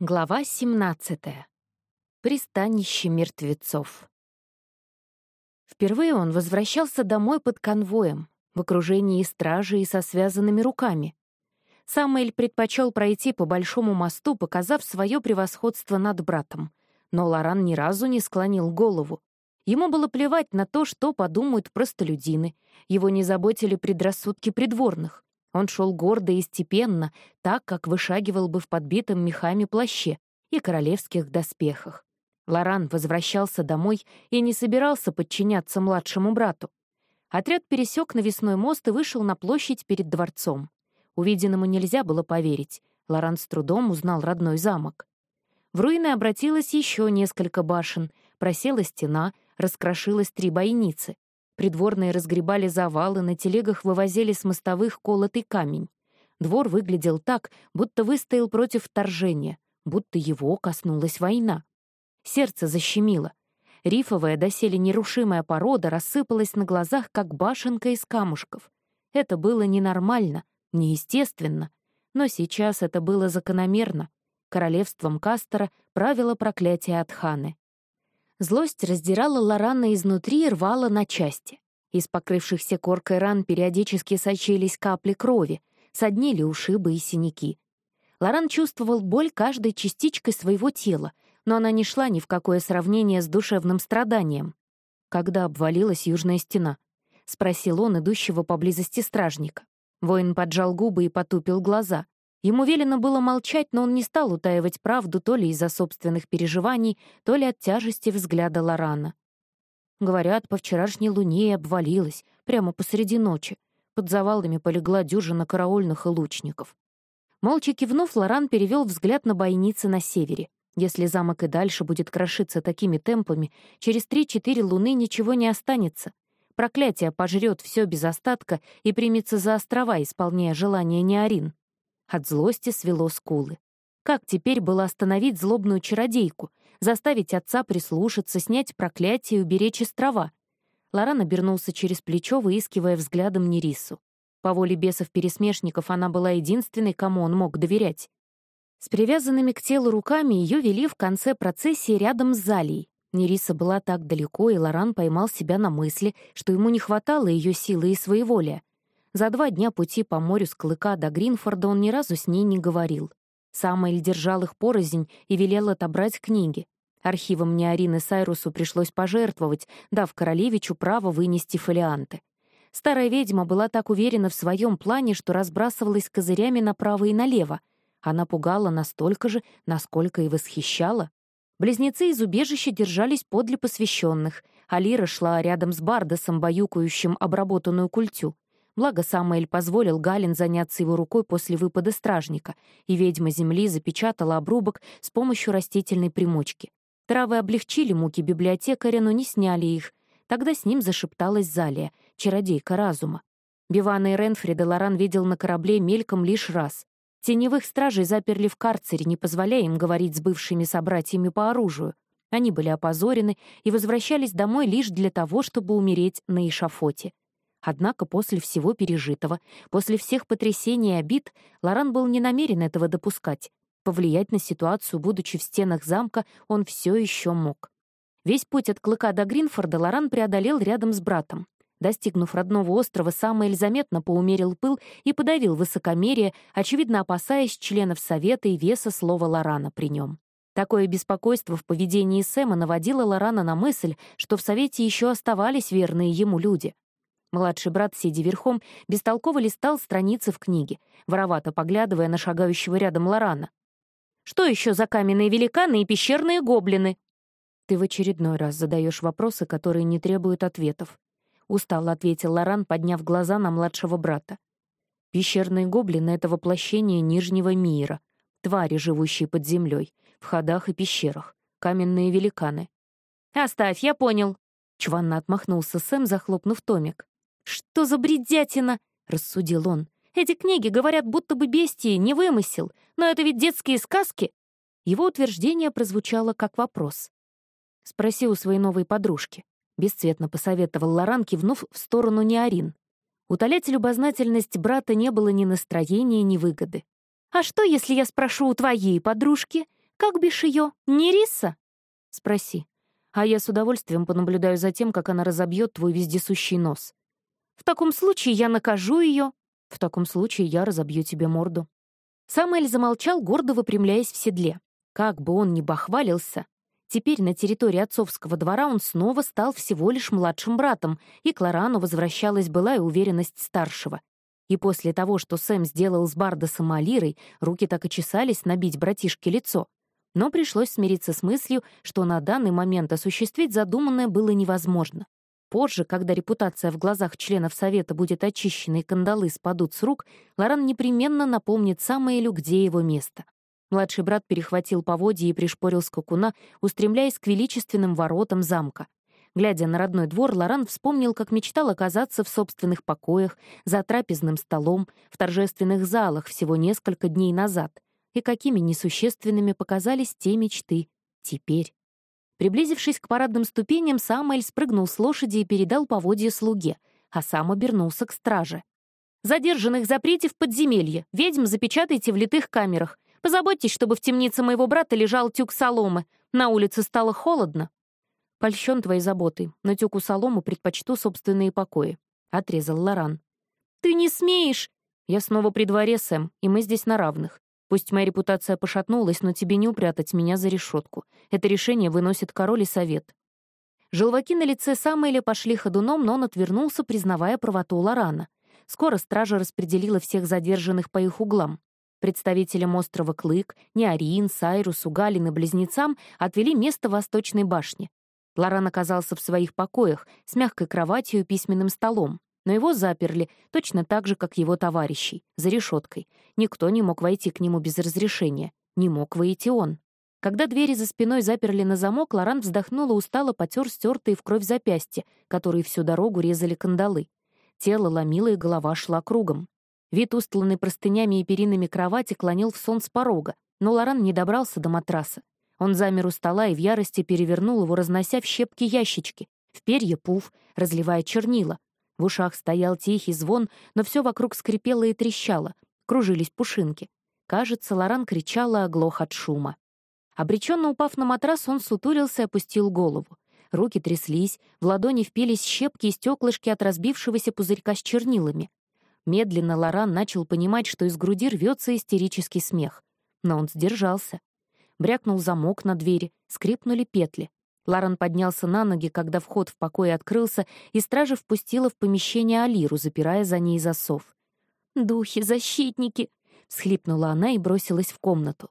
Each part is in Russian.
Глава 17. Пристанище мертвецов. Впервые он возвращался домой под конвоем, в окружении стражи и со связанными руками. Самуэль предпочел пройти по большому мосту, показав свое превосходство над братом. Но Лоран ни разу не склонил голову. Ему было плевать на то, что подумают простолюдины. Его не заботили предрассудки придворных. Он шел гордо и степенно, так, как вышагивал бы в подбитом мехами плаще и королевских доспехах. Лоран возвращался домой и не собирался подчиняться младшему брату. Отряд пересек навесной мост и вышел на площадь перед дворцом. Увиденному нельзя было поверить. Лоран с трудом узнал родной замок. В руины обратилось еще несколько башен, просела стена, раскрошилось три бойницы. Придворные разгребали завалы, на телегах вывозили с мостовых колотый камень. Двор выглядел так, будто выстоял против вторжения, будто его коснулась война. Сердце защемило. Рифовая, доселе нерушимая порода рассыпалась на глазах, как башенка из камушков. Это было ненормально, неестественно, но сейчас это было закономерно. Королевством Кастера правило проклятие Атханы. Злость раздирала Лорана изнутри и рвала на части. Из покрывшихся коркой ран периодически сочились капли крови, соднили ушибы и синяки. Лоран чувствовал боль каждой частичкой своего тела, но она не шла ни в какое сравнение с душевным страданием. «Когда обвалилась южная стена?» — спросил он идущего поблизости стражника. Воин поджал губы и потупил глаза. Ему велено было молчать, но он не стал утаивать правду то ли из-за собственных переживаний, то ли от тяжести взгляда Лорана. Говорят, по вчерашней луне и обвалилась, прямо посреди ночи. Под завалами полегла дюжина караульных и лучников. Молча кивнув, Лоран перевел взгляд на бойницы на севере. Если замок и дальше будет крошиться такими темпами, через три-четыре луны ничего не останется. Проклятие пожрет все без остатка и примется за острова, исполняя желание Неорин. От злости свело скулы. Как теперь было остановить злобную чародейку, заставить отца прислушаться, снять проклятие и уберечь острова? Лоран обернулся через плечо, выискивая взглядом Нерису. По воле бесов-пересмешников она была единственной, кому он мог доверять. С привязанными к телу руками ее вели в конце процессии рядом с Залией. Нериса была так далеко, и Лоран поймал себя на мысли, что ему не хватало ее силы и своеволия. За два дня пути по морю с Клыка до Гринфорда он ни разу с ней не говорил. Самойль держал их порознь и велел отобрать книги. Архивом Неорины Сайрусу пришлось пожертвовать, дав королевичу право вынести фолианты. Старая ведьма была так уверена в своем плане, что разбрасывалась козырями направо и налево. Она пугала настолько же, насколько и восхищала. Близнецы из убежища держались подле посвященных, а Лира шла рядом с Бардосом, баюкающим обработанную культю. Благо Самуэль позволил Галин заняться его рукой после выпада стражника, и ведьма земли запечатала обрубок с помощью растительной примочки. Травы облегчили муки библиотекаря, но не сняли их. Тогда с ним зашепталась Залия, чародейка разума. Бивана и Ренфрида Лоран видел на корабле мельком лишь раз. Теневых стражей заперли в карцере, не позволяя им говорить с бывшими собратьями по оружию. Они были опозорены и возвращались домой лишь для того, чтобы умереть на эшафоте. Однако после всего пережитого, после всех потрясений и обид, Лоран был не намерен этого допускать. Повлиять на ситуацию, будучи в стенах замка, он все еще мог. Весь путь от Клыка до Гринфорда Лоран преодолел рядом с братом. Достигнув родного острова, Самуэль заметно поумерил пыл и подавил высокомерие, очевидно опасаясь членов Совета и веса слова Лорана при нем. Такое беспокойство в поведении Сэма наводило Лорана на мысль, что в Совете еще оставались верные ему люди. Младший брат, сидя верхом, бестолково листал страницы в книге, воровато поглядывая на шагающего рядом Лорана. «Что еще за каменные великаны и пещерные гоблины?» «Ты в очередной раз задаешь вопросы, которые не требуют ответов», — устало ответил Лоран, подняв глаза на младшего брата. «Пещерные гоблины — это воплощение Нижнего мира, твари, живущие под землей, в ходах и пещерах, каменные великаны». «Оставь, я понял», — чванно отмахнулся Сэм, захлопнув томик. «Что за бредятина?» — рассудил он. «Эти книги говорят, будто бы бестии не вымысел, но это ведь детские сказки». Его утверждение прозвучало как вопрос. «Спроси у своей новой подружки», — бесцветно посоветовал Лоран, кивнув в сторону Неорин. Утолять любознательность брата не было ни настроения, ни выгоды. «А что, если я спрошу у твоей подружки?» Как бишь ее? Не Риса?» «Спроси. А я с удовольствием понаблюдаю за тем, как она разобьет твой вездесущий нос. В таком случае я накажу ее. В таком случае я разобью тебе морду». Самуэль замолчал, гордо выпрямляясь в седле. Как бы он ни бахвалился, теперь на территории отцовского двора он снова стал всего лишь младшим братом, и к Лорану возвращалась былая уверенность старшего. И после того, что Сэм сделал с Бардосом Алирой, руки так и чесались набить братишке лицо. Но пришлось смириться с мыслью, что на данный момент осуществить задуманное было невозможно. Позже, когда репутация в глазах членов Совета будет очищена и кандалы спадут с рук, Лоран непременно напомнит Самоэлю, где его место. Младший брат перехватил поводья и пришпорил скакуна, устремляясь к величественным воротам замка. Глядя на родной двор, Лоран вспомнил, как мечтал оказаться в собственных покоях, за трапезным столом, в торжественных залах всего несколько дней назад, и какими несущественными показались те мечты теперь. Приблизившись к парадным ступеням, Самуэль спрыгнул с лошади и передал поводье слуге, а сам обернулся к страже. «Задержанных запрете в подземелье, ведьм запечатайте в литых камерах. Позаботьтесь, чтобы в темнице моего брата лежал тюк соломы. На улице стало холодно». «Польщен твоей заботой, но тюку солому предпочту собственные покои», — отрезал Лоран. «Ты не смеешь!» «Я снова при дворе, Сэм, и мы здесь на равных. Пусть моя репутация пошатнулась, но тебе не упрятать меня за решетку. Это решение выносит король и совет». Желваки на лице Самуэля пошли ходуном, но он отвернулся, признавая правоту Лорана. Скоро стража распределила всех задержанных по их углам. Представителям острова Клык, Неорин, Сайрусу, Галин и Близнецам отвели место в Восточной башне. Лоран оказался в своих покоях с мягкой кроватью и письменным столом но его заперли, точно так же, как его товарищей, за решеткой. Никто не мог войти к нему без разрешения. Не мог выйти он. Когда двери за спиной заперли на замок, Лоран вздохнул и устало потер стертые в кровь запястья, которые всю дорогу резали кандалы. Тело ломило, и голова шла кругом. Вид, устланный простынями и перинами кровати, клонил в сон с порога, но Лоран не добрался до матраса. Он замер у стола и в ярости перевернул его, разнося в щепки ящички, в перья пуф, разливая чернила, в ушах стоял тихий звон, но все вокруг скрипело и трещало, кружились пушинки. Кажется, Лоран кричала, оглох от шума. Обреченно упав на матрас, он сутурился и опустил голову. Руки тряслись, в ладони впились щепки и стеклышки от разбившегося пузырька с чернилами. Медленно Лоран начал понимать, что из груди рвется истерический смех. Но он сдержался. Брякнул замок на двери, скрипнули петли. Ларен поднялся на ноги, когда вход в покой открылся, и стража впустила в помещение Алиру, запирая за ней засов. «Духи, защитники!» — всхлипнула она и бросилась в комнату.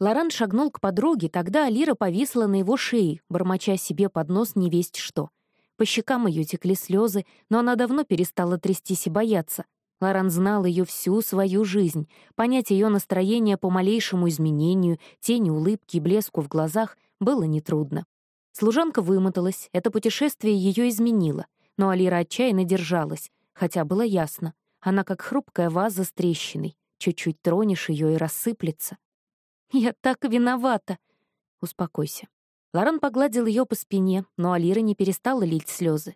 Лоран шагнул к подруге, тогда Алира повисла на его шее, бормоча себе под нос невесть что. По щекам ее текли слезы, но она давно перестала трястись и бояться. Лоран знал ее всю свою жизнь. Понять ее настроение по малейшему изменению, тени улыбки и блеску в глазах было нетрудно. Служанка вымоталась, это путешествие ее изменило, но Алира отчаянно держалась, хотя было ясно, она как хрупкая ваза с трещиной, чуть-чуть тронешь ее и рассыплется. «Я так виновата!» «Успокойся». Лоран погладил ее по спине, но Алира не перестала лить слезы.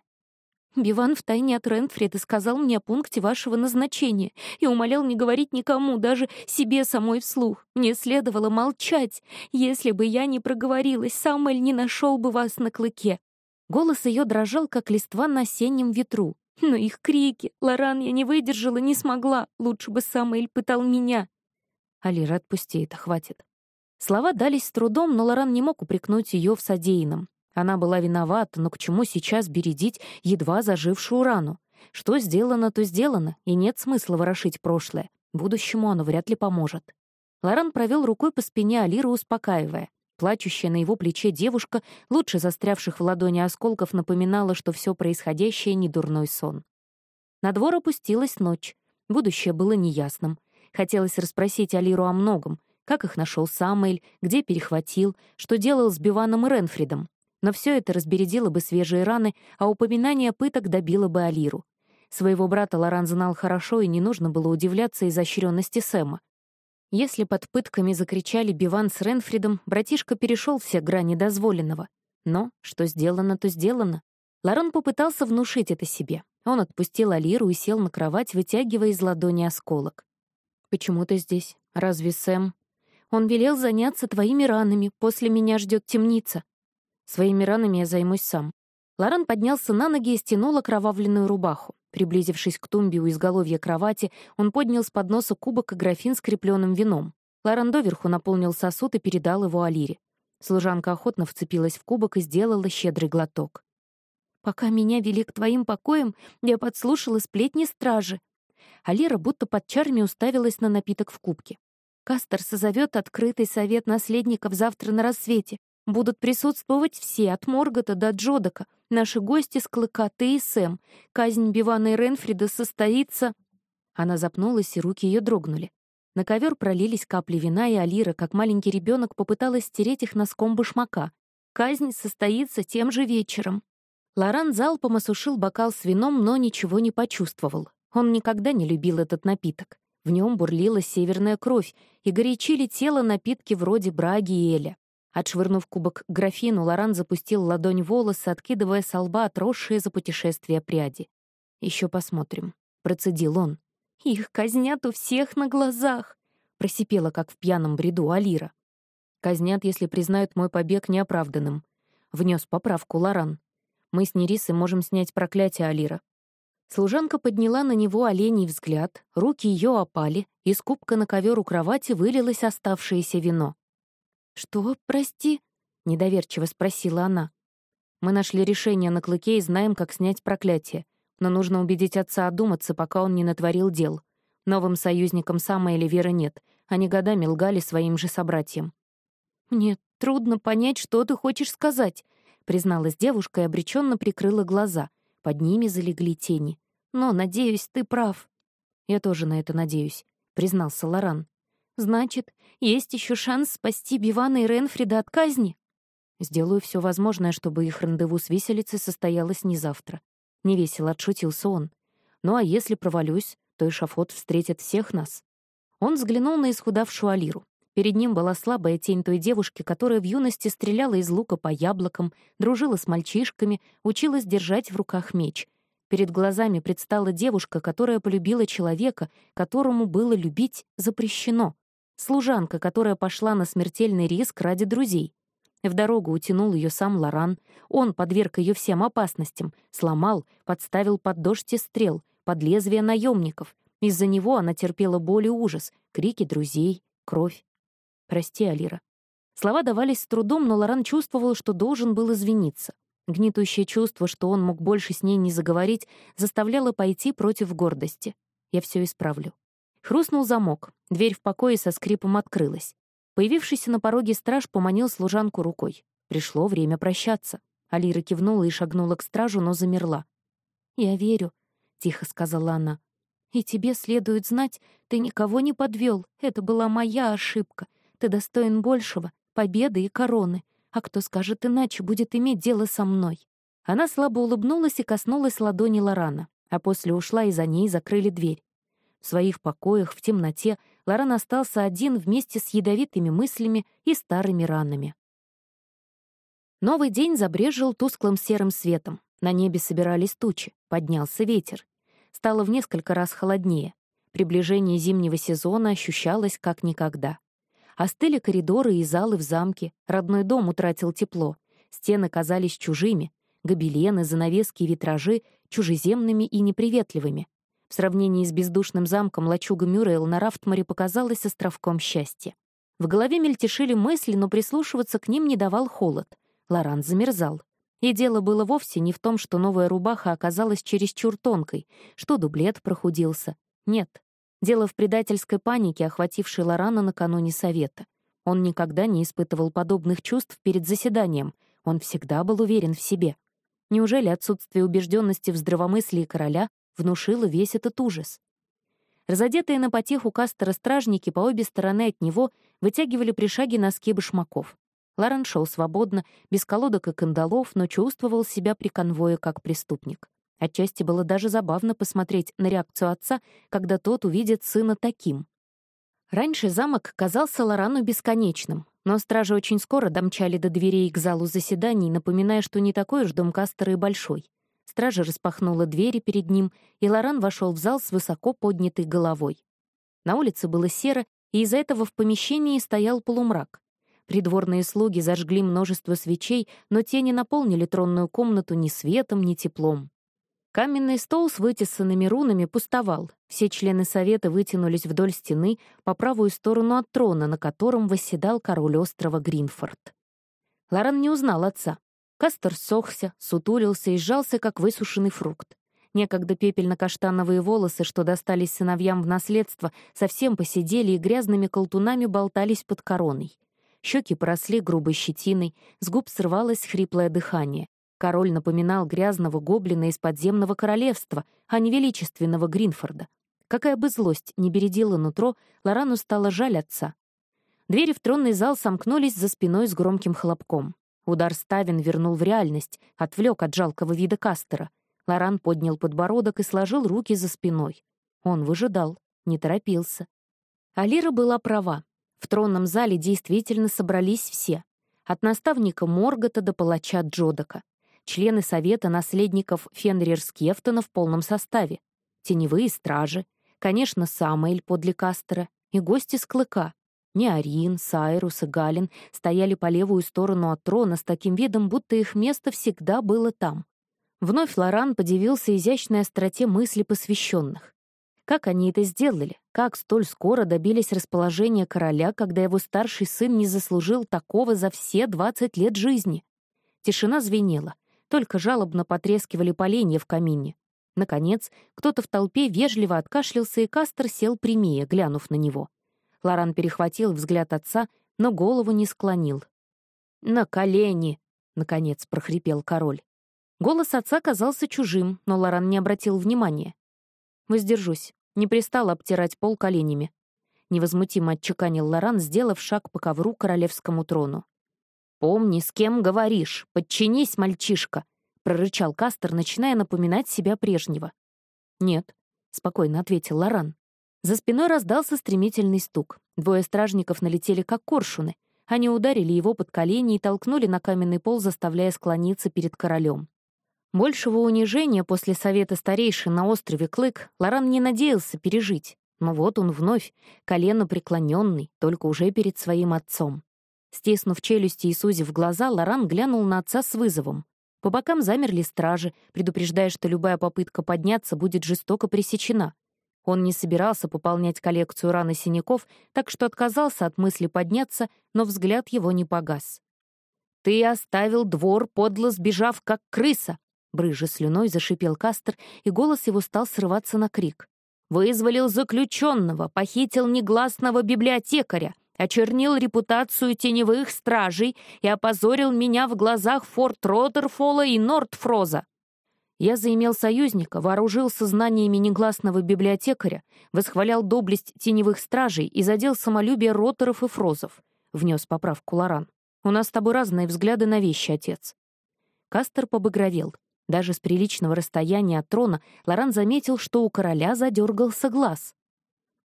Биван втайне от Рентфрида сказал мне о пункте вашего назначения и умолял не говорить никому, даже себе самой вслух. Мне следовало молчать. Если бы я не проговорилась, Самуэль не нашел бы вас на клыке». Голос ее дрожал, как листва на осеннем ветру. Но их крики, Лоран, я не выдержала, не смогла. Лучше бы Самуэль пытал меня. Алира, отпусти это, хватит. Слова дались с трудом, но Лоран не мог упрекнуть ее в содеянном. Она была виновата, но к чему сейчас бередить едва зажившую рану? Что сделано, то сделано, и нет смысла ворошить прошлое. Будущему оно вряд ли поможет. Лоран провел рукой по спине Алиры, успокаивая. Плачущая на его плече девушка, лучше застрявших в ладони осколков, напоминала, что все происходящее — не дурной сон. На двор опустилась ночь. Будущее было неясным. Хотелось расспросить Алиру о многом. Как их нашел Самуэль, где перехватил, что делал с Биваном и Ренфридом. Но все это разбередило бы свежие раны, а упоминание пыток добило бы Алиру. Своего брата Лоран знал хорошо, и не нужно было удивляться изощренности Сэма. Если под пытками закричали Биван с Ренфридом, братишка перешел все грани дозволенного. Но что сделано, то сделано. Лоран попытался внушить это себе. Он отпустил Алиру и сел на кровать, вытягивая из ладони осколок. «Почему ты здесь? Разве Сэм?» Он велел заняться твоими ранами, после меня ждет темница. Своими ранами я займусь сам. Лоран поднялся на ноги и стянул окровавленную рубаху. Приблизившись к тумбе у изголовья кровати, он поднял с подноса кубок и графин с крепленным вином. Лоран доверху наполнил сосуд и передал его Алире. Служанка охотно вцепилась в кубок и сделала щедрый глоток. «Пока меня вели к твоим покоям, я подслушала сплетни стражи». Алира будто под чарами уставилась на напиток в кубке. «Кастер созовет открытый совет наследников завтра на рассвете. Будут присутствовать все, от Моргота до Джодака. Наши гости с Клыка, ты и Сэм. Казнь Бивана и Ренфрида состоится...» Она запнулась, и руки ее дрогнули. На ковер пролились капли вина, и Алира, как маленький ребенок, попыталась стереть их носком башмака. Казнь состоится тем же вечером. Лоран залпом осушил бокал с вином, но ничего не почувствовал. Он никогда не любил этот напиток. В нем бурлила северная кровь, и горячили тело напитки вроде браги и эля. Отшвырнув кубок к графину, Лоран запустил ладонь в волосы, откидывая со лба отросшие за путешествие пряди. Еще посмотрим», — процедил он. «Их казнят у всех на глазах», — просипела, как в пьяном бреду Алира. «Казнят, если признают мой побег неоправданным», — внес поправку Лоран. «Мы с Нерисой можем снять проклятие Алира». Служанка подняла на него оленей взгляд, руки ее опали, из кубка на ковер у кровати вылилось оставшееся вино. «Что, прости?» — недоверчиво спросила она. «Мы нашли решение на клыке и знаем, как снять проклятие но нужно убедить отца одуматься, пока он не натворил дел. Новым союзникам Сама или Веры нет, они годами лгали своим же собратьям. «Мне трудно понять, что ты хочешь сказать», — призналась девушка и обреченно прикрыла глаза. Под ними залегли тени. «Но, надеюсь, ты прав». «Я тоже на это надеюсь», — признался Лоран. «Значит, есть еще шанс спасти Бивана и Ренфрида от казни?» «Сделаю все возможное, чтобы их рандеву с виселицей состоялось не завтра. — невесело отшутился он. «Ну а если провалюсь, то и шафот встретит всех нас». Он взглянул на исхудавшую Алиру. Перед ним была слабая тень той девушки, которая в юности стреляла из лука по яблокам, дружила с мальчишками, училась держать в руках меч. Перед глазами предстала девушка, которая полюбила человека, которому было любить запрещено. Служанка, которая пошла на смертельный риск ради друзей. В дорогу утянул ее сам Лоран. Он подверг ее всем опасностям, сломал, подставил под дождь и стрел, под лезвие наемников. Из-за него она терпела боль и ужас, крики друзей, кровь. «Прости, Алира». Слова давались с трудом, но Лоран чувствовал, что должен был извиниться. Гнетущее чувство, что он мог больше с ней не заговорить, заставляло пойти против гордости. «Я все исправлю». Хрустнул замок, дверь в покое со скрипом открылась. Появившийся на пороге страж поманил служанку рукой. Пришло время прощаться. Алира кивнула и шагнула к стражу, но замерла. «Я верю», — тихо сказала она. «И тебе следует знать, ты никого не подвел. Это была моя ошибка. Ты достоин большего, победы и короны. А кто скажет иначе, будет иметь дело со мной». Она слабо улыбнулась и коснулась ладони Лорана, а после ушла и за ней закрыли дверь. В своих покоях, в темноте, Лоран остался один вместе с ядовитыми мыслями и старыми ранами. Новый день забрежил тусклым серым светом. На небе собирались тучи, поднялся ветер. Стало в несколько раз холоднее. Приближение зимнего сезона ощущалось как никогда. Остыли коридоры и залы в замке, родной дом утратил тепло, стены казались чужими, гобелены, занавески и витражи — чужеземными и неприветливыми. В сравнении с бездушным замком лачуга Мюррейл на Рафтморе показалась островком счастья. В голове мельтешили мысли, но прислушиваться к ним не давал холод. Лоран замерзал. И дело было вовсе не в том, что новая рубаха оказалась чересчур тонкой, что дублет прохудился. Нет. Дело в предательской панике, охватившей Лорана накануне совета. Он никогда не испытывал подобных чувств перед заседанием. Он всегда был уверен в себе. Неужели отсутствие убежденности в здравомыслии короля внушило весь этот ужас. Разодетые на потеху Кастера стражники по обе стороны от него вытягивали при шаге носки башмаков. Лорен шел свободно, без колодок и кандалов, но чувствовал себя при конвое как преступник. Отчасти было даже забавно посмотреть на реакцию отца, когда тот увидит сына таким. Раньше замок казался Лорану бесконечным, но стражи очень скоро домчали до дверей к залу заседаний, напоминая, что не такой уж дом Кастера и большой. Стража распахнула двери перед ним, и Лоран вошел в зал с высоко поднятой головой. На улице было серо, и из-за этого в помещении стоял полумрак. Придворные слуги зажгли множество свечей, но те не наполнили тронную комнату ни светом, ни теплом. Каменный стол с вытесанными рунами пустовал. Все члены совета вытянулись вдоль стены по правую сторону от трона, на котором восседал король острова Гринфорд. Лоран не узнал отца. Кастер сохся, сутулился и сжался, как высушенный фрукт. Некогда пепельно-каштановые волосы, что достались сыновьям в наследство, совсем посидели и грязными колтунами болтались под короной. Щеки поросли грубой щетиной, с губ срывалось хриплое дыхание. Король напоминал грязного гоблина из подземного королевства, а не величественного Гринфорда. Какая бы злость не бередила нутро, Лорану стало жаль отца. Двери в тронный зал сомкнулись за спиной с громким хлопком. Удар ставен вернул в реальность, отвлек от жалкого вида Кастера. Лоран поднял подбородок и сложил руки за спиной. Он выжидал, не торопился. Алира была права. В тронном зале действительно собрались все. От наставника Моргота до палача Джодака. Члены совета наследников Фенрир-Скефтона в полном составе. Теневые стражи. Конечно, Самоэль подле Кастера. И гости с Клыка. Неарин, Сайрус и Галин стояли по левую сторону от трона с таким видом, будто их место всегда было там. Вновь Лоран подивился изящной остроте мысли посвященных. Как они это сделали? Как столь скоро добились расположения короля, когда его старший сын не заслужил такого за все двадцать лет жизни? Тишина звенела, только жалобно потрескивали поленья в камине. Наконец, кто-то в толпе вежливо откашлялся, и Кастер сел прямее, глянув на него. Лоран перехватил взгляд отца, но голову не склонил. «На колени!» — наконец прохрипел король. Голос отца казался чужим, но Лоран не обратил внимания. «Воздержусь. Не пристал обтирать пол коленями. Невозмутимо отчеканил Лоран, сделав шаг по ковру королевскому трону. «Помни, с кем говоришь. Подчинись, мальчишка!» — прорычал Кастер, начиная напоминать себя прежнего. «Нет», — спокойно ответил Лоран. За спиной раздался стремительный стук. Двое стражников налетели, как коршуны. Они ударили его под колени и толкнули на каменный пол, заставляя склониться перед королем. Большего унижения после совета старейшин на острове Клык Лоран не надеялся пережить. Но вот он вновь, колено преклоненный, только уже перед своим отцом. Стиснув челюсти и сузив глаза, Лоран глянул на отца с вызовом. По бокам замерли стражи, предупреждая, что любая попытка подняться будет жестоко пресечена. Он не собирался пополнять коллекцию ран и синяков, так что отказался от мысли подняться, но взгляд его не погас. «Ты оставил двор, подло сбежав, как крыса!» Брыжа слюной зашипел Кастер, и голос его стал срываться на крик. «Вызволил заключенного, похитил негласного библиотекаря, очернил репутацию теневых стражей и опозорил меня в глазах Форт Роттерфола и Нортфроза. Я заимел союзника, вооружился знаниями негласного библиотекаря, восхвалял доблесть теневых стражей и задел самолюбие Роттеров и Фрозов», — внес поправку Лоран. «У нас с тобой разные взгляды на вещи, отец». Кастер побагровел. Даже с приличного расстояния от трона Лоран заметил, что у короля задергался глаз.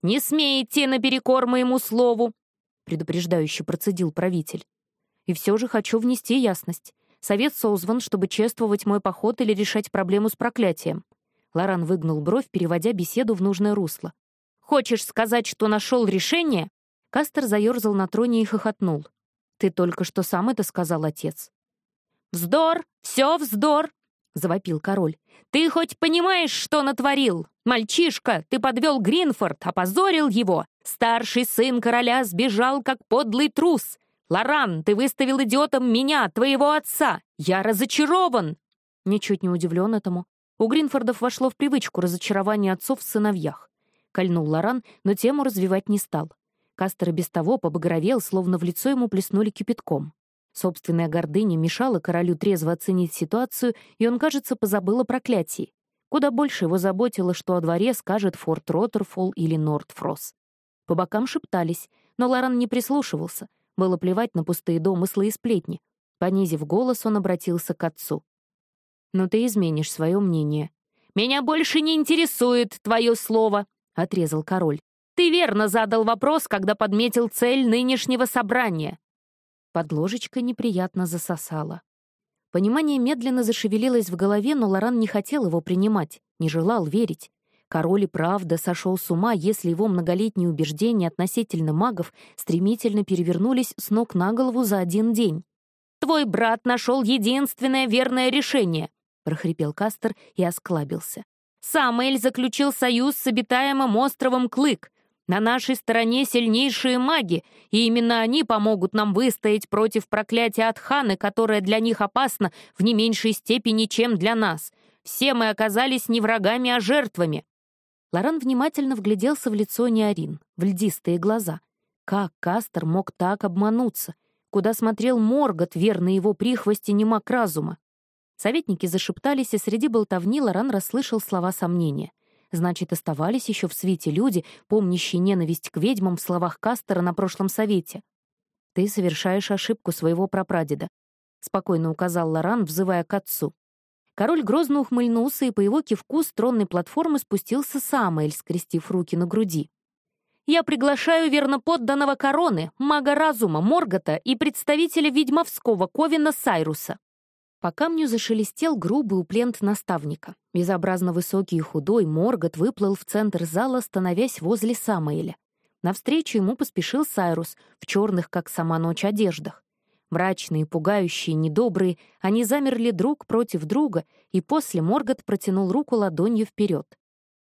«Не смей идти наперекор моему слову!» — предупреждающе процедил правитель. «И все же хочу внести ясность. Совет созван, чтобы чествовать мой поход или решать проблему с проклятием». Лоран выгнул бровь, переводя беседу в нужное русло. «Хочешь сказать, что нашел решение?» Кастер заерзал на троне и хохотнул. «Ты только что сам это сказал, отец». «Вздор! Все вздор! — завопил король. «Ты хоть понимаешь, что натворил? Мальчишка, ты подвел Гринфорд, опозорил его. Старший сын короля сбежал, как подлый трус. Лоран, ты выставил идиотом меня, твоего отца. Я разочарован!» Ничуть не удивлен этому. У Гринфордов вошло в привычку разочарование отцов в сыновьях. Кольнул Лоран, но тему развивать не стал. Кастер без того побагровел, словно в лицо ему плеснули кипятком. Собственная гордыня мешала королю трезво оценить ситуацию, и он, кажется, позабыл о проклятии. Куда больше его заботило, что о дворе скажет Форт Роттерфолл или Нортфрос. По бокам шептались, но Лоран не прислушивался. Было плевать на пустые домыслы и сплетни. Понизив голос, он обратился к отцу. «Но ты изменишь свое мнение». «Меня больше не интересует твое слово», — отрезал король. «Ты верно задал вопрос, когда подметил цель нынешнего собрания. Под ложечкой неприятно засосало. Понимание медленно зашевелилось в голове, но Лоран не хотел его принимать, не желал верить. Король и правда сошел с ума, если его многолетние убеждения относительно магов стремительно перевернулись с ног на голову за один день. «Твой брат нашел единственное верное решение», — прохрипел Кастер и осклабился. «Самуэль заключил союз с обитаемым островом Клык. На нашей стороне сильнейшие маги, и именно они помогут нам выстоять против проклятия Атханы, которое для них опасно в не меньшей степени, чем для нас. Все мы оказались не врагами, а жертвами. Лоран внимательно вгляделся в лицо Неорин, в льдистые глаза. Как Кастер мог так обмануться? Куда смотрел Моргот, верный его прихвости немак разума? Советники зашептались, и среди болтовни Лоран расслышал слова сомнения. Значит, оставались еще в свете люди, помнящие ненависть к ведьмам в словах Кастера на прошлом совете. «Ты совершаешь ошибку своего прапрадеда», — спокойно указал Лоран, взывая к отцу. Король грозно ухмыльнулся, и по его кивку с тронной платформы спустился Самоэль, скрестив руки на груди. «Я приглашаю верноподданного короны, мага разума Моргота и представителя ведьмовского Ковина Сайруса». По камню зашелестел грубый уплент наставника. Безобразно высокий и худой Моргот выплыл в центр зала, становясь возле Самоэля. Навстречу ему поспешил Сайрус в черных, как сама ночь, одеждах. Мрачные, пугающие, недобрые, они замерли друг против друга, и после Моргот протянул руку ладонью вперед.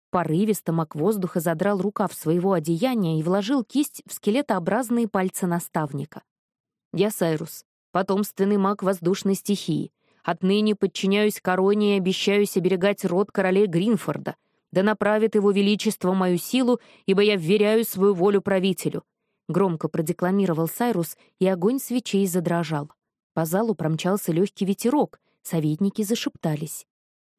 Порывисто мак воздуха задрал рукав своего одеяния и вложил кисть в скелетообразные пальцы наставника. «Я Сайрус, потомственный маг воздушной стихии. Отныне подчиняюсь короне и обещаюсь оберегать род королей Гринфорда. Да направит его величество мою силу, ибо я вверяю свою волю правителю. Громко продекламировал Сайрус, и огонь свечей задрожал. По залу промчался легкий ветерок, советники зашептались.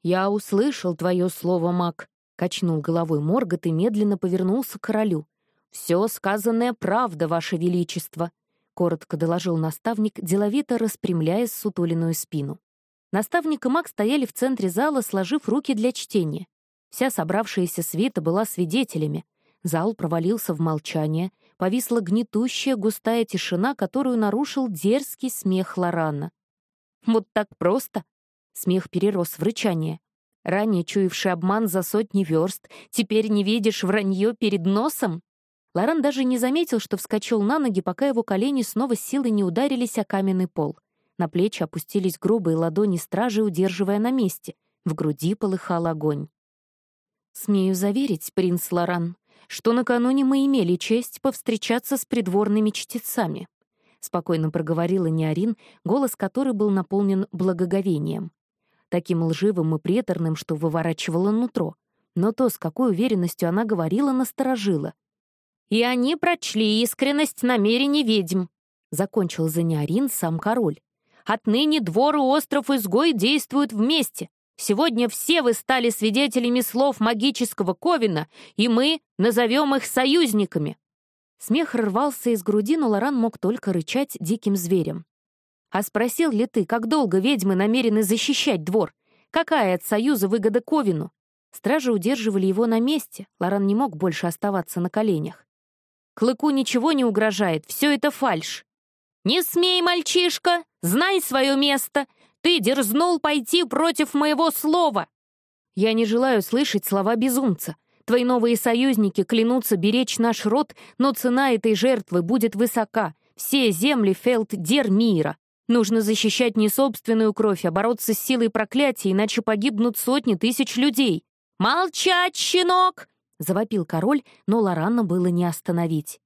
«Я услышал твое слово, маг», — качнул головой Моргот и медленно повернулся к королю. «Все сказанное правда, ваше величество», — коротко доложил наставник, деловито распрямляя сутулиную спину. Наставник и маг стояли в центре зала, сложив руки для чтения. Вся собравшаяся свита была свидетелями. Зал провалился в молчание, повисла гнетущая густая тишина, которую нарушил дерзкий смех Лорана. «Вот так просто?» Смех перерос в рычание. Ранее чуявший обман за сотни верст, теперь не видишь вранье перед носом? Лоран даже не заметил, что вскочил на ноги, пока его колени снова силой не ударились о каменный пол. На плечи опустились грубые ладони стражи, удерживая на месте. В груди полыхал огонь. «Смею заверить, принц Лоран, что накануне мы имели честь повстречаться с придворными чтецами», — спокойно проговорила Неорин, голос которой был наполнен благоговением. Таким лживым и преторным, что выворачивало нутро. Но то, с какой уверенностью она говорила, насторожило. «И они прочли искренность намерений ведьм», — закончил за Неорин сам король. «Отныне двор и остров-изгой действуют вместе, Сегодня все вы стали свидетелями слов магического Ковина, и мы назовем их союзниками». Смех рвался из груди, но Лоран мог только рычать диким зверем. «А спросил ли ты, как долго ведьмы намерены защищать двор? Какая от союза выгода Ковину?» Стражи удерживали его на месте, Лоран не мог больше оставаться на коленях. «Клыку ничего не угрожает, все это фальшь». «Не смей, мальчишка! Знай свое место! Ты дерзнул пойти против моего слова!» «Я не желаю слышать слова безумца. Твои новые союзники клянутся беречь наш род, но цена этой жертвы будет высока. Все земли Фелд-Дер мира. Нужно защищать не собственную кровь, а бороться с силой проклятия, иначе погибнут сотни тысяч людей». «Молчать, щенок!» — завопил король, но Лоранна было не остановить.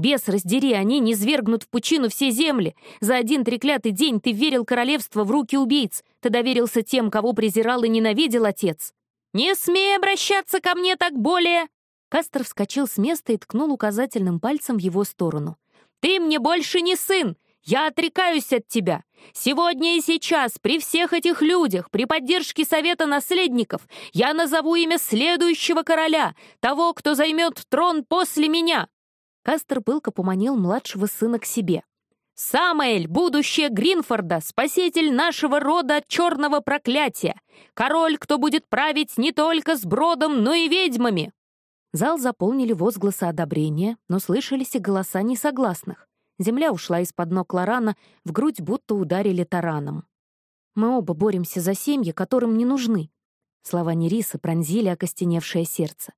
Бес, раздери, они не свергнут в пучину все земли. За один треклятый день ты верил королевство в руки убийц. Ты доверился тем, кого презирал и ненавидел отец. «Не смей обращаться ко мне так более!» Кастер вскочил с места и ткнул указательным пальцем в его сторону. «Ты мне больше не сын! Я отрекаюсь от тебя! Сегодня и сейчас, при всех этих людях, при поддержке Совета наследников, я назову имя следующего короля, того, кто займет трон после меня!» Кастер пылко поманил младшего сына к себе. «Самоэль, будущее Гринфорда, спаситель нашего рода от черного проклятия! Король, кто будет править не только с бродом, но и ведьмами!» Зал заполнили возгласы одобрения, но слышались и голоса несогласных. Земля ушла из-под ног Лорана, в грудь будто ударили тараном. «Мы оба боремся за семьи, которым не нужны», Слова Нериса пронзили окостеневшее сердце.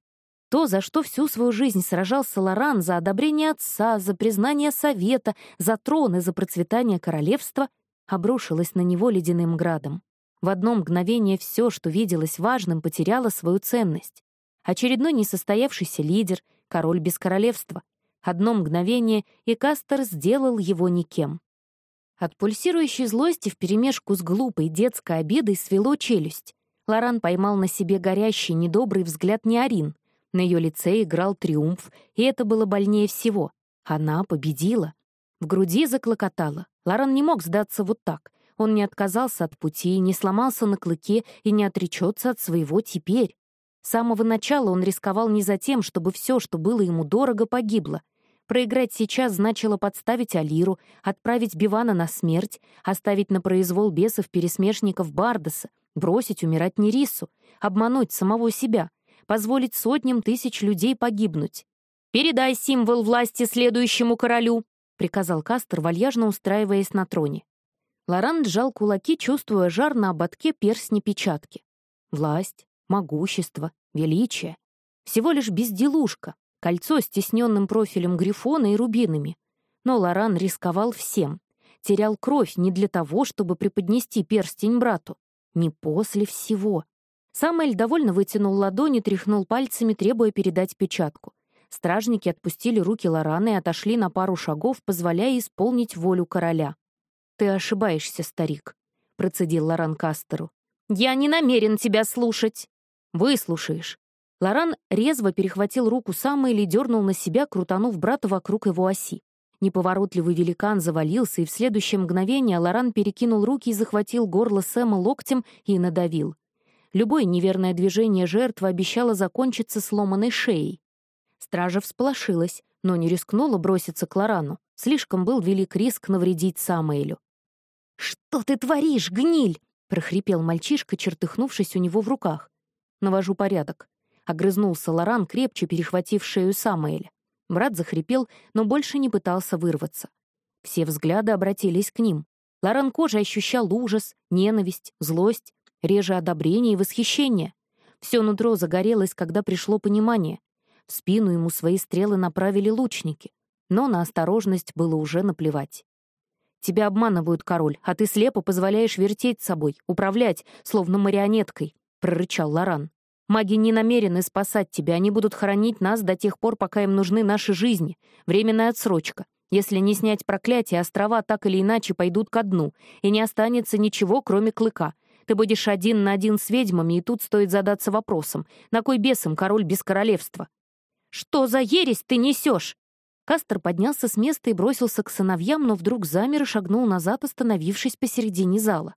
То, за что всю свою жизнь сражался Лоран, за одобрение отца, за признание совета, за трон и за процветание королевства, обрушилось на него ледяным градом. В одно мгновение все, что виделось важным, потеряло свою ценность. Очередной несостоявшийся лидер, король без королевства. Одно мгновение, и Кастер сделал его никем. От пульсирующей злости вперемешку с глупой детской обидой свело челюсть. Лоран поймал на себе горящий, недобрый взгляд Неорин. На ее лице играл триумф, и это было больнее всего. Она победила. В груди заклокотала. Лоран не мог сдаться вот так. Он не отказался от пути, не сломался на клыке и не отречется от своего теперь. С самого начала он рисковал не за тем, чтобы все, что было ему дорого, погибло. Проиграть сейчас значило подставить Алиру, отправить Бивана на смерть, оставить на произвол бесов-пересмешников Бардаса, бросить умирать Нерису, обмануть самого себя, позволить сотням тысяч людей погибнуть. «Передай символ власти следующему королю», — приказал Кастер, вальяжно устраиваясь на троне. Лоран сжал кулаки, чувствуя жар на ободке перстни печатки. Власть, могущество, величие. Всего лишь безделушка, кольцо с тесненным профилем грифона и рубинами. Но Лоран рисковал всем. Терял кровь не для того, чтобы преподнести перстень брату. Не после всего. Самуэль довольно вытянул ладони, тряхнул пальцами, требуя передать печатку. Стражники отпустили руки Лорана и отошли на пару шагов, позволяя исполнить волю короля. «Ты ошибаешься, старик», — процедил Лоран Кастеру. «Я не намерен тебя слушать». «Выслушаешь. Лоран резво перехватил руку Самуэля и дернул на себя, крутанув брата вокруг его оси. Неповоротливый великан завалился, и в следующее мгновение Лоран перекинул руки и захватил горло Сэма локтем и надавил. Любое неверное движение жертвы обещало закончиться сломанной шеей. Стража всполошилась, но не рискнула броситься к Лорану. Слишком был велик риск навредить Самуэлю. «Что ты творишь, гниль?» — прохрипел мальчишка, чертыхнувшись у него в руках. «Навожу порядок», — огрызнулся Лоран, крепче перехватив шею Самуэля. Брат захрипел, но больше не пытался вырваться. Все взгляды обратились к ним. Лоран кожей ощущал ужас, ненависть, злость, реже одобрение и восхищение. Все нутро загорелось, когда пришло понимание. В спину ему свои стрелы направили лучники, но на осторожность было уже наплевать. «Тебя обманывают, король, а ты слепо позволяешь вертеть собой, управлять, словно марионеткой», — прорычал Лоран. Маги не намерены спасать тебя, они будут хранить нас до тех пор, пока им нужны наши жизни. Временная отсрочка. Если не снять проклятие, острова так или иначе пойдут ко дну, и не останется ничего, кроме клыка. Ты будешь один на один с ведьмами, и тут стоит задаться вопросом, на кой бесом король без королевства? «Что за ересь ты несешь?» Кастер поднялся с места и бросился к сыновьям, но вдруг замер и шагнул назад, остановившись посередине зала.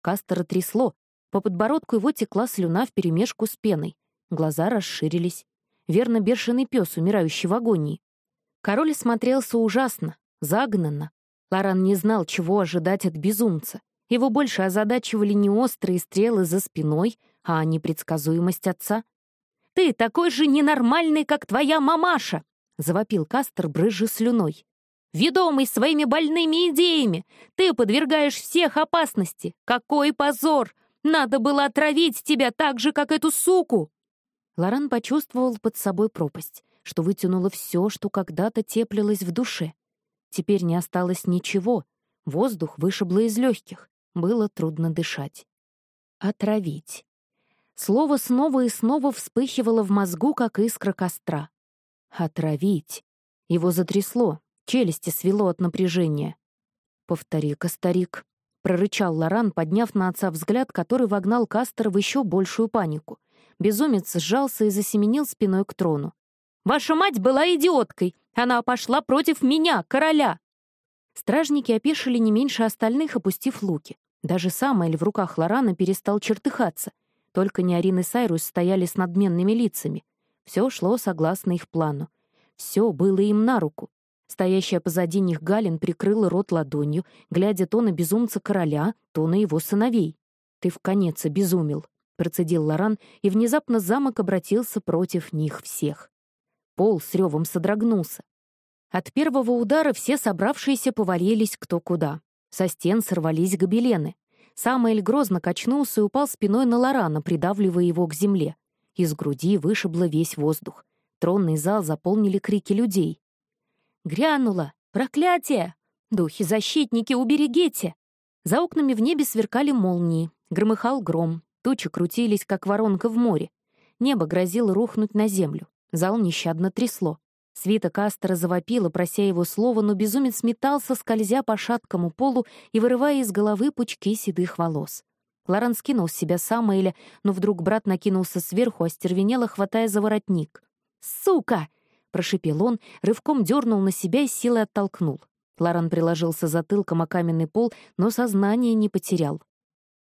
Кастера трясло, по подбородку его текла слюна вперемешку с пеной. Глаза расширились. Верно, бешеный пес, умирающий в агонии. Король смотрелся ужасно, загнанно. Лоран не знал, чего ожидать от безумца. Его больше озадачивали не острые стрелы за спиной, а непредсказуемость отца. «Ты такой же ненормальный, как твоя мамаша!» — завопил Кастер, брызжа слюной. «Ведомый своими больными идеями, ты подвергаешь всех опасности! Какой позор! Надо было отравить тебя так же, как эту суку!» Лоран почувствовал под собой пропасть, что вытянуло все, что когда-то теплилось в душе. Теперь не осталось ничего. Воздух вышибло из легких. Было трудно дышать. Отравить. Слово снова и снова вспыхивало в мозгу, как искра костра. Отравить. Его затрясло, челюсти свело от напряжения. «Повтори-ка, старик», прорычал Лоран, подняв на отца взгляд, который вогнал Кастера в еще большую панику. Безумец сжался и засеменил спиной к трону. «Ваша мать была идиоткой! Она пошла против меня, короля!» Стражники опешили не меньше остальных, опустив луки. Даже Самоэль в руках Лорана перестал чертыхаться. Только Неорин и Сайрус стояли с надменными лицами. Все шло согласно их плану. Все было им на руку. Стоящая позади них Галин прикрыла рот ладонью, глядя то на безумца короля, то на его сыновей. «Ты в конец обезумел», — процедил Лоран, и внезапно замок обратился против них всех. Пол с ревом содрогнулся. От первого удара все собравшиеся повалились кто куда. Со стен сорвались гобелены. Самоэль грозно качнулся и упал спиной на Лорана, придавливая его к земле. Из груди вышибло весь воздух. Тронный зал заполнили крики людей. «Грянуло! Проклятие! Духи-защитники, уберегите!» За окнами в небе сверкали молнии, громыхал гром, тучи крутились, как воронка в море. Небо грозило рухнуть на землю. Зал нещадно трясло. Свита Кастера завопила, прося его слова, но безумец метался, скользя по шаткому полу и вырывая из головы пучки седых волос. Лоран скинул с себя Самоэля, но вдруг брат накинулся сверху, остервенело, хватая за воротник. «Сука!» — прошипел он, рывком дернул на себя и силой оттолкнул. Лоран приложился затылком о каменный пол, но сознание не потерял.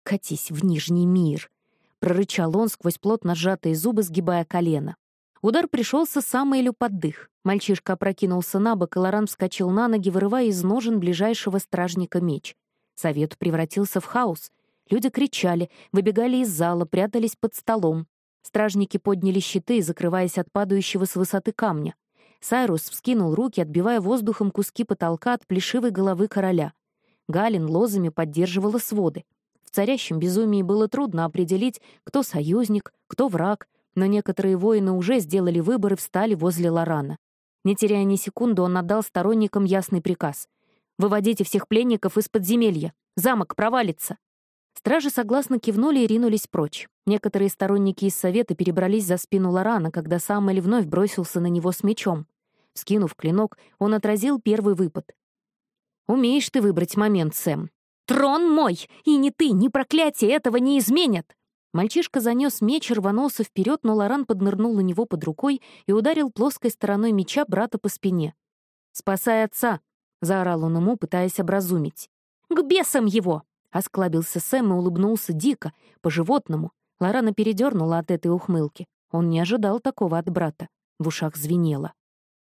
«Катись в Нижний мир!» — прорычал он сквозь плотно сжатые зубы, сгибая колено. Удар пришелся Самоэлю под дых. Мальчишка опрокинулся на бок, и Лоран вскочил на ноги, вырывая из ножен ближайшего стражника меч. Совет превратился в хаос. Люди кричали, выбегали из зала, прятались под столом. Стражники подняли щиты, закрываясь от падающего с высоты камня. Сайрус вскинул руки, отбивая воздухом куски потолка от плешивой головы короля. Галин лозами поддерживала своды. В царящем безумии было трудно определить, кто союзник, кто враг, но некоторые воины уже сделали выбор и встали возле Лорана. Не теряя ни секунды, он отдал сторонникам ясный приказ. «Выводите всех пленников из подземелья! Замок провалится!» Стражи согласно кивнули и ринулись прочь. Некоторые сторонники из Совета перебрались за спину Лорана, когда Самуэль вновь бросился на него с мечом. Скинув клинок, он отразил первый выпад. «Умеешь ты выбрать момент, Сэм. Трон мой! И ни ты, ни проклятие этого не изменят!» Мальчишка занес меч и рванулся вперед, но Лоран поднырнул у него под рукой и ударил плоской стороной меча брата по спине. «Спасай отца!» — заорал он ему, пытаясь образумить. «К бесам его!» — осклабился Сэм и улыбнулся дико, по-животному. Лорана передернула от этой ухмылки. Он не ожидал такого от брата. В ушах звенело.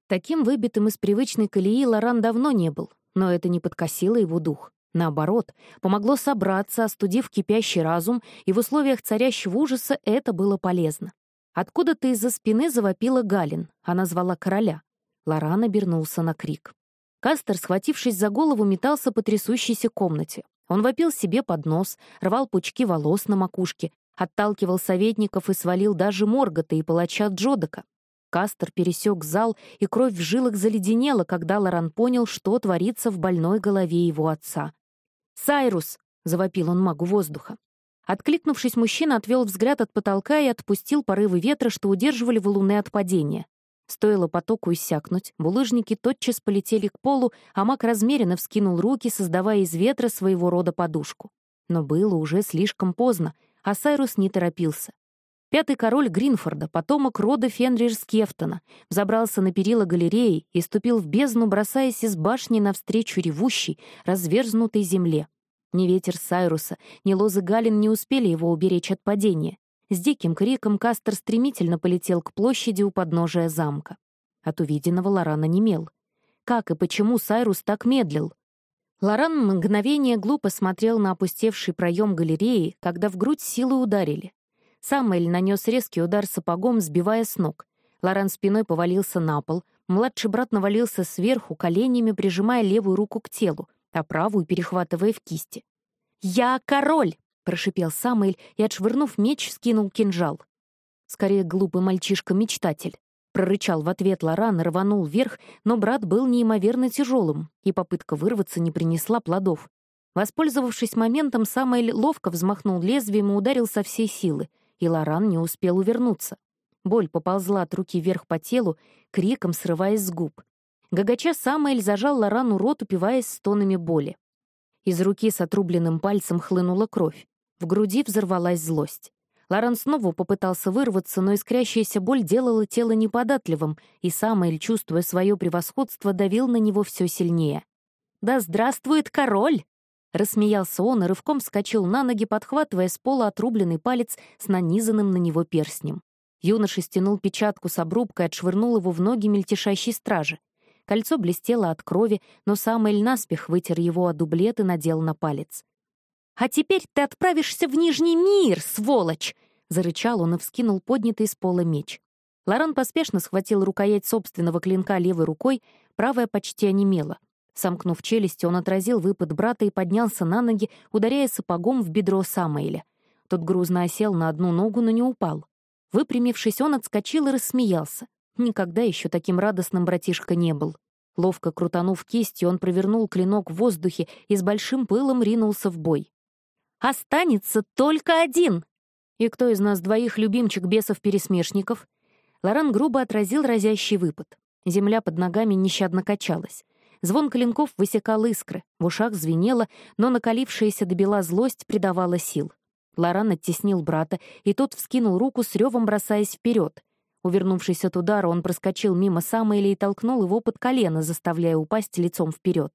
Таким выбитым из привычной колеи Лоран давно не был, но это не подкосило его дух. Наоборот, помогло собраться, остудив кипящий разум, и в условиях царящего ужаса это было полезно. Откуда-то из-за спины завопила Галин. Она звала короля. Лоран обернулся на крик. Кастер, схватившись за голову, метался по трясущейся комнате. Он вопил себе под нос, рвал пучки волос на макушке, отталкивал советников и свалил даже Моргота и палача Джодока. Кастер пересек зал, и кровь в жилах заледенела, когда Лоран понял, что творится в больной голове его отца. «Сайрус!» — завопил он магу воздуха. Откликнувшись, мужчина отвел взгляд от потолка и отпустил порывы ветра, что удерживали валуны от падения. Стоило потоку иссякнуть, булыжники тотчас полетели к полу, а маг размеренно вскинул руки, создавая из ветра своего рода подушку. Но было уже слишком поздно, а Сайрус не торопился. Пятый король Гринфорда, потомок рода Фенрир Скефтона, взобрался на перила галереи и ступил в бездну, бросаясь из башни навстречу ревущей, разверзнутой земле. Ни ветер Сайруса, ни лозы Галин не успели его уберечь от падения. С диким криком Кастер стремительно полетел к площади у подножия замка. От увиденного Лорана немел. Как и почему Сайрус так медлил? Лоран мгновение глупо смотрел на опустевший проем галереи, когда в грудь силы ударили. Самуэль нанес резкий удар сапогом, сбивая с ног. Лоран спиной повалился на пол. Младший брат навалился сверху, коленями прижимая левую руку к телу, а правую перехватывая в кисти. «Я король!» — прошипел Самуэль и, отшвырнув меч, скинул кинжал. Скорее, глупый мальчишка-мечтатель. Прорычал в ответ Лоран и рванул вверх, но брат был неимоверно тяжелым, и попытка вырваться не принесла плодов. Воспользовавшись моментом, Самуэль ловко взмахнул лезвием и ударил со всей силы — и Лоран не успел увернуться. Боль поползла от руки вверх по телу, криком срываясь с губ. Гагача Самоэль зажал Лорану рот, упиваясь стонами боли. Из руки с отрубленным пальцем хлынула кровь. В груди взорвалась злость. Лоран снова попытался вырваться, но искрящаяся боль делала тело неподатливым, и Самоэль, чувствуя свое превосходство, давил на него все сильнее. «Да здравствует король!» Рассмеялся он и рывком вскочил на ноги, подхватывая с пола отрубленный палец с нанизанным на него перстнем. Юноша стянул печатку с обрубкой и отшвырнул его в ноги мельтешащей стражи. Кольцо блестело от крови, но сам Эль наспех вытер его о дублет и надел на палец. «А теперь ты отправишься в Нижний мир, сволочь!» — зарычал он и вскинул поднятый с пола меч. Лоран поспешно схватил рукоять собственного клинка левой рукой, правая почти онемела. Сомкнув челюсти, он отразил выпад брата и поднялся на ноги, ударяя сапогом в бедро Самоэля. Тот грузно осел на одну ногу, но не упал. Выпрямившись, он отскочил и рассмеялся. Никогда еще таким радостным братишка не был. Ловко крутанув кистью, он провернул клинок в воздухе и с большим пылом ринулся в бой. «Останется только один!» «И кто из нас двоих любимчик бесов-пересмешников?» Лоран грубо отразил разящий выпад. Земля под ногами нещадно качалась. Звон клинков высекал искры, в ушах звенело, но накалившаяся до злость придавала сил. Лоран оттеснил брата, и тот вскинул руку с ревом, бросаясь вперед. Увернувшись от удара, он проскочил мимо Самоэля и толкнул его под колено, заставляя упасть лицом вперед.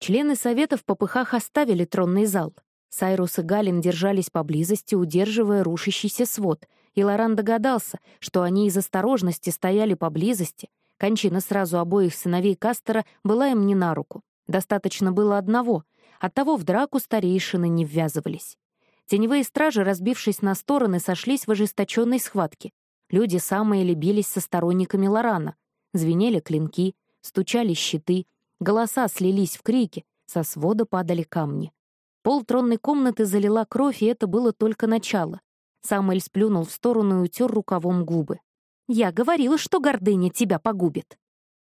Члены совета в попыхах оставили тронный зал. Сайрус и Галин держались поблизости, удерживая рушащийся свод, и Лоран догадался, что они из осторожности стояли поблизости. Кончина сразу обоих сыновей Кастера была им не на руку. Достаточно было одного, оттого в драку старейшины не ввязывались. Теневые стражи, разбившись на стороны, сошлись в ожесточенной схватке. Люди самые лебились со сторонниками Лорана. Звенели клинки, стучали щиты, голоса слились в крики, со свода падали камни. Пол тронной комнаты залила кровь, и это было только начало. Самуэль сплюнул в сторону и утер рукавом губы. «Я говорила, что гордыня тебя погубит».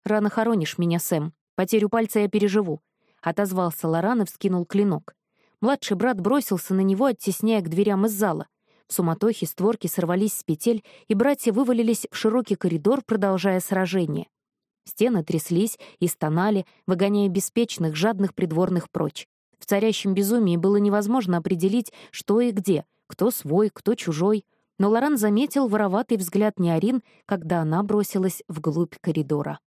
«Рано хоронишь меня, Сэм. Потерю пальца я переживу», — отозвался Лоран и вскинул клинок. Младший брат бросился на него, оттесняя к дверям из зала. В суматохе створки сорвались с петель, и братья вывалились в широкий коридор, продолжая сражение. Стены тряслись и стонали, выгоняя беспечных, жадных придворных прочь. В царящем безумии было невозможно определить, что и где, кто свой, кто чужой. Но Лоран заметил вороватый взгляд Неорин, когда она бросилась вглубь коридора.